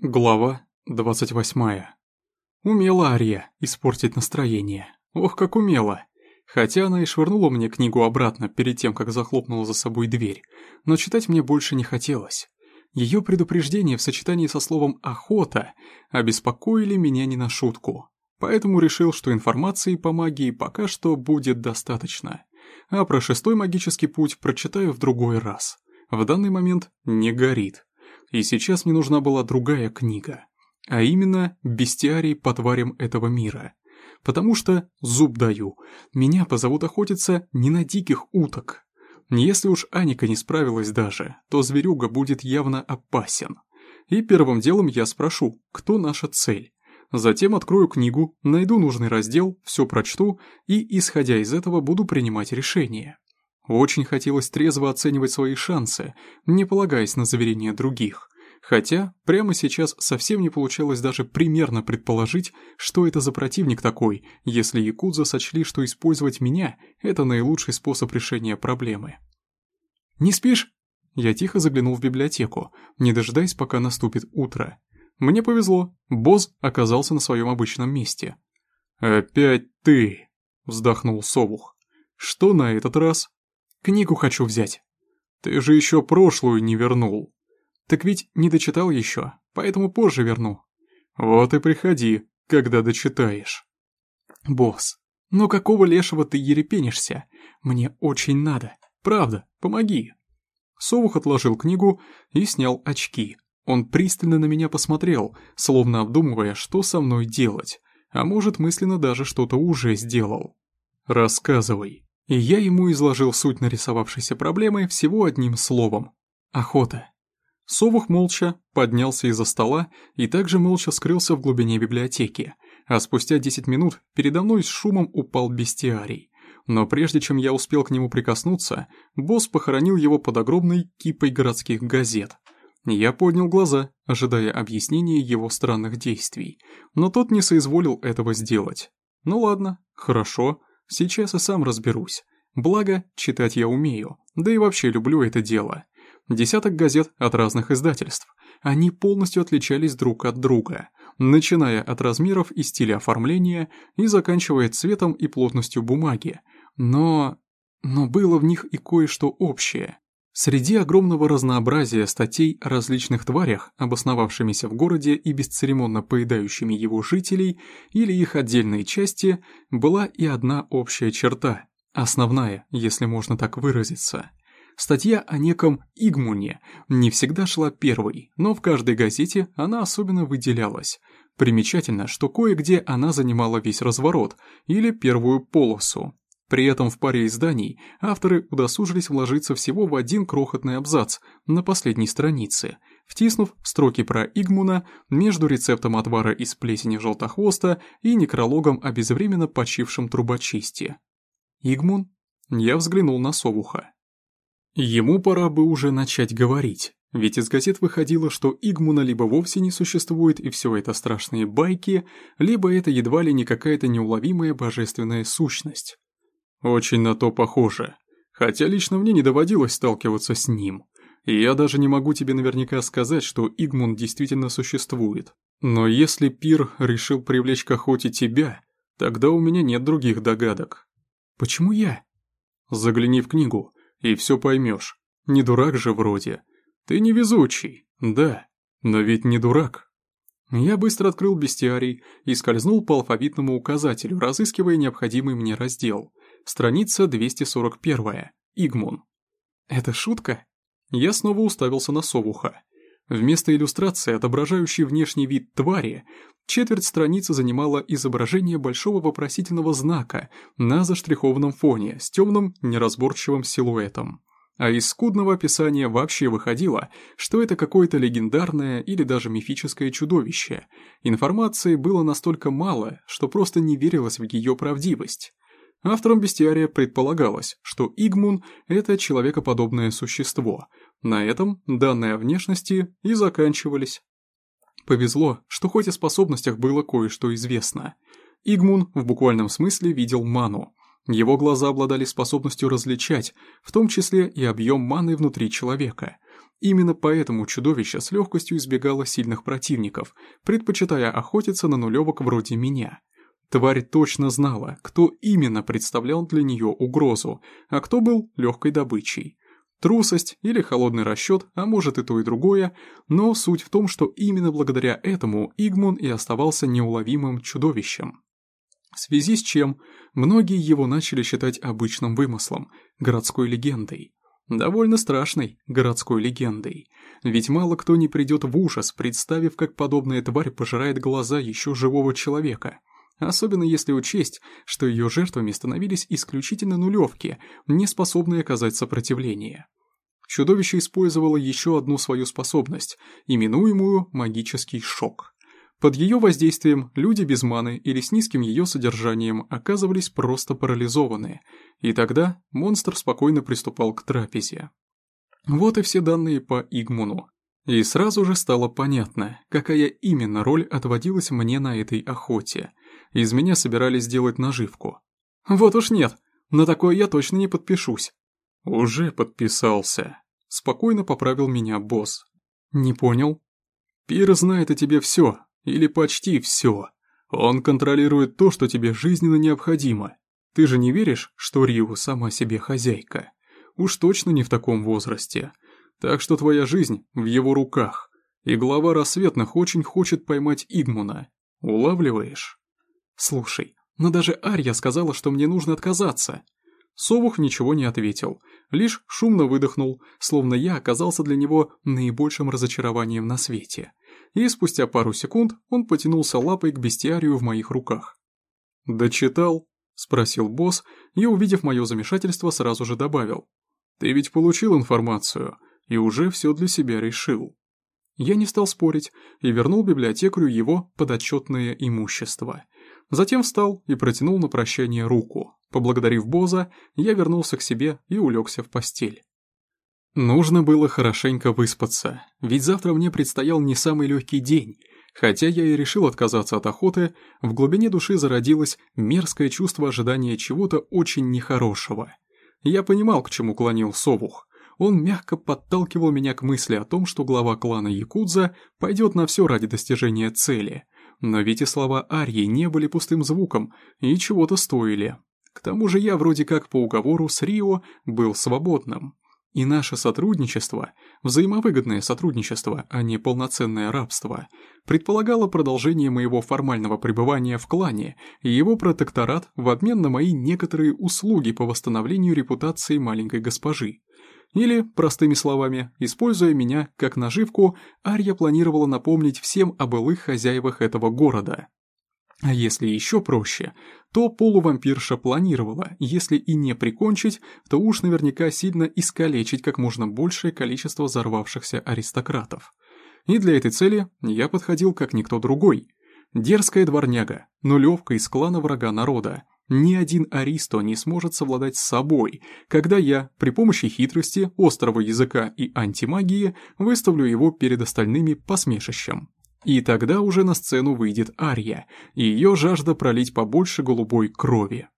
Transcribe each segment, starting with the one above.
Глава 28. Умела Ария испортить настроение. Ох, как умела. Хотя она и швырнула мне книгу обратно перед тем, как захлопнула за собой дверь, но читать мне больше не хотелось. Ее предупреждение в сочетании со словом «охота» обеспокоили меня не на шутку. Поэтому решил, что информации по магии пока что будет достаточно. А про шестой магический путь прочитаю в другой раз. В данный момент не горит и сейчас мне нужна была другая книга, а именно «Бестиарий по тварям этого мира». Потому что, зуб даю, меня позовут охотиться не на диких уток. Если уж Аника не справилась даже, то зверюга будет явно опасен. И первым делом я спрошу, кто наша цель. Затем открою книгу, найду нужный раздел, все прочту и, исходя из этого, буду принимать решение. Очень хотелось трезво оценивать свои шансы, не полагаясь на заверения других. Хотя прямо сейчас совсем не получалось даже примерно предположить, что это за противник такой, если якудза сочли, что использовать меня – это наилучший способ решения проблемы. «Не спишь?» Я тихо заглянул в библиотеку, не дожидаясь, пока наступит утро. Мне повезло, босс оказался на своем обычном месте. «Опять ты!» – вздохнул Совух. «Что на этот раз?» Книгу хочу взять. Ты же еще прошлую не вернул. Так ведь не дочитал еще, поэтому позже верну. Вот и приходи, когда дочитаешь. Босс, ну какого лешего ты ерепенишься? Мне очень надо. Правда, помоги. Совух отложил книгу и снял очки. Он пристально на меня посмотрел, словно обдумывая, что со мной делать, а может мысленно даже что-то уже сделал. «Рассказывай», и я ему изложил суть нарисовавшейся проблемы всего одним словом – охота. Совух молча поднялся из-за стола и также молча скрылся в глубине библиотеки, а спустя 10 минут передо мной с шумом упал бестиарий. Но прежде чем я успел к нему прикоснуться, босс похоронил его под огромной кипой городских газет. Я поднял глаза, ожидая объяснения его странных действий, но тот не соизволил этого сделать. Ну ладно, хорошо, Сейчас и сам разберусь. Благо, читать я умею, да и вообще люблю это дело. Десяток газет от разных издательств. Они полностью отличались друг от друга, начиная от размеров и стиля оформления и заканчивая цветом и плотностью бумаги. Но... но было в них и кое-что общее. Среди огромного разнообразия статей о различных тварях, обосновавшимися в городе и бесцеремонно поедающими его жителей или их отдельные части, была и одна общая черта, основная, если можно так выразиться. Статья о неком Игмуне не всегда шла первой, но в каждой газете она особенно выделялась. Примечательно, что кое-где она занимала весь разворот или первую полосу, при этом в паре изданий авторы удосужились вложиться всего в один крохотный абзац на последней странице, втиснув строки про Игмуна между рецептом отвара из плесени желтохвоста и некрологом о безвременно почившем трубочисте. Игмун? Я взглянул на Совуха. Ему пора бы уже начать говорить, ведь из газет выходило, что Игмуна либо вовсе не существует и все это страшные байки, либо это едва ли не какая-то неуловимая божественная сущность. Очень на то похоже. Хотя лично мне не доводилось сталкиваться с ним. И я даже не могу тебе наверняка сказать, что Игмун действительно существует. Но если Пир решил привлечь к охоте тебя, тогда у меня нет других догадок. Почему я? Загляни в книгу, и все поймешь. Не дурак же вроде. Ты невезучий, да, но ведь не дурак. Я быстро открыл бестиарий и скользнул по алфавитному указателю, разыскивая необходимый мне раздел. Страница 241. Игмун. Это шутка? Я снова уставился на совуха. Вместо иллюстрации, отображающей внешний вид твари, четверть страницы занимала изображение большого вопросительного знака на заштрихованном фоне с темным неразборчивым силуэтом. А из скудного описания вообще выходило, что это какое-то легендарное или даже мифическое чудовище. Информации было настолько мало, что просто не верилось в ее правдивость. Автором бестиария предполагалось, что Игмун – это человекоподобное существо. На этом данные о внешности и заканчивались. Повезло, что хоть о способностях было кое-что известно. Игмун в буквальном смысле видел ману. Его глаза обладали способностью различать, в том числе и объем маны внутри человека. Именно поэтому чудовище с легкостью избегало сильных противников, предпочитая охотиться на нулевок вроде меня. Тварь точно знала, кто именно представлял для нее угрозу, а кто был легкой добычей. Трусость или холодный расчет, а может и то и другое, но суть в том, что именно благодаря этому Игмун и оставался неуловимым чудовищем. В связи с чем многие его начали считать обычным вымыслом, городской легендой. Довольно страшной городской легендой. Ведь мало кто не придет в ужас, представив, как подобная тварь пожирает глаза еще живого человека. Особенно если учесть, что ее жертвами становились исключительно нулевки, не способные оказать сопротивление. Чудовище использовало еще одну свою способность, именуемую магический шок. Под ее воздействием люди без маны или с низким ее содержанием оказывались просто парализованы, и тогда монстр спокойно приступал к трапезе. Вот и все данные по Игмуну. И сразу же стало понятно, какая именно роль отводилась мне на этой охоте. Из меня собирались сделать наживку. Вот уж нет, на такое я точно не подпишусь. Уже подписался. Спокойно поправил меня босс. Не понял? Пир знает о тебе все, или почти все. Он контролирует то, что тебе жизненно необходимо. Ты же не веришь, что Риу сама себе хозяйка? Уж точно не в таком возрасте. Так что твоя жизнь в его руках. И глава рассветных очень хочет поймать Игмуна. Улавливаешь? Слушай, но даже Арья сказала, что мне нужно отказаться. Совух ничего не ответил, лишь шумно выдохнул, словно я оказался для него наибольшим разочарованием на свете и спустя пару секунд он потянулся лапой к бестиарию в моих руках. «Дочитал?» – спросил босс, и, увидев мое замешательство, сразу же добавил. «Ты ведь получил информацию и уже все для себя решил». Я не стал спорить и вернул библиотекарю его подотчетное имущество. Затем встал и протянул на прощание руку. Поблагодарив Боза, я вернулся к себе и улегся в постель. Нужно было хорошенько выспаться, ведь завтра мне предстоял не самый легкий день. Хотя я и решил отказаться от охоты, в глубине души зародилось мерзкое чувство ожидания чего-то очень нехорошего. Я понимал, к чему клонил Совух. Он мягко подталкивал меня к мысли о том, что глава клана Якудза пойдет на все ради достижения цели. Но ведь и слова Арьи не были пустым звуком и чего-то стоили. К тому же я вроде как по уговору с Рио был свободным. И наше сотрудничество, взаимовыгодное сотрудничество, а не полноценное рабство, предполагало продолжение моего формального пребывания в клане и его протекторат в обмен на мои некоторые услуги по восстановлению репутации маленькой госпожи. Или, простыми словами, используя меня как наживку, Арья планировала напомнить всем о былых хозяевах этого города. А если еще проще, то полувампирша планировала, если и не прикончить, то уж наверняка сильно искалечить как можно большее количество взорвавшихся аристократов. И для этой цели я подходил как никто другой. Дерзкая дворняга, нулевка из клана врага народа. Ни один аристо не сможет совладать с собой, когда я при помощи хитрости, острого языка и антимагии выставлю его перед остальными посмешищем. И тогда уже на сцену выйдет Ария, и ее жажда пролить побольше голубой крови.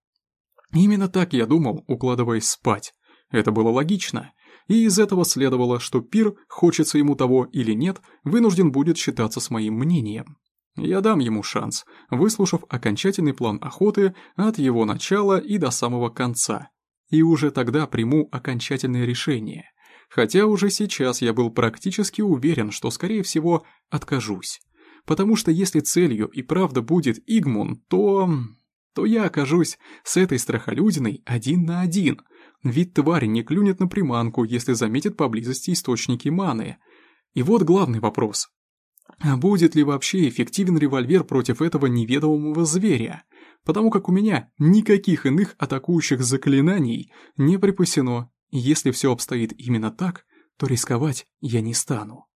Именно так я думал, укладываясь спать. Это было логично. И из этого следовало, что Пир, хочется ему того или нет, вынужден будет считаться с моим мнением. Я дам ему шанс, выслушав окончательный план охоты от его начала и до самого конца. И уже тогда приму окончательное решение – Хотя уже сейчас я был практически уверен, что, скорее всего, откажусь. Потому что если целью и правда будет Игмун, то... то я окажусь с этой страхолюдиной один на один. Ведь тварь не клюнет на приманку, если заметит поблизости источники маны. И вот главный вопрос. А будет ли вообще эффективен револьвер против этого неведомого зверя? Потому как у меня никаких иных атакующих заклинаний не припасено если все обстоит именно так, то рисковать я не стану.